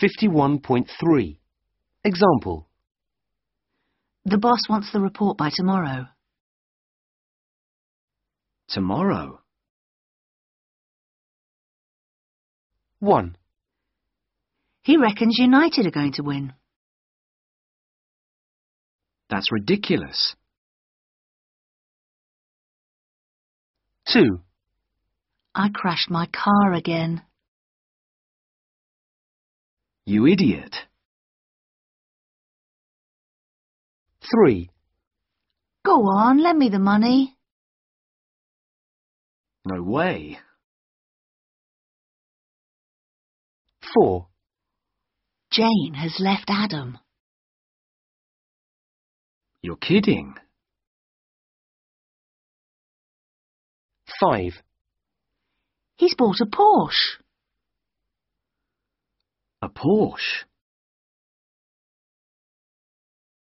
51.3 Example The boss wants the report by tomorrow. Tomorrow. 1. He reckons United are going to win. That's ridiculous. 2. I crashed my car again. You idiot. 3. Go on, lend me the money. No way. 4. Jane has left Adam. You're kidding. 5. He's bought a Porsche. Porsche.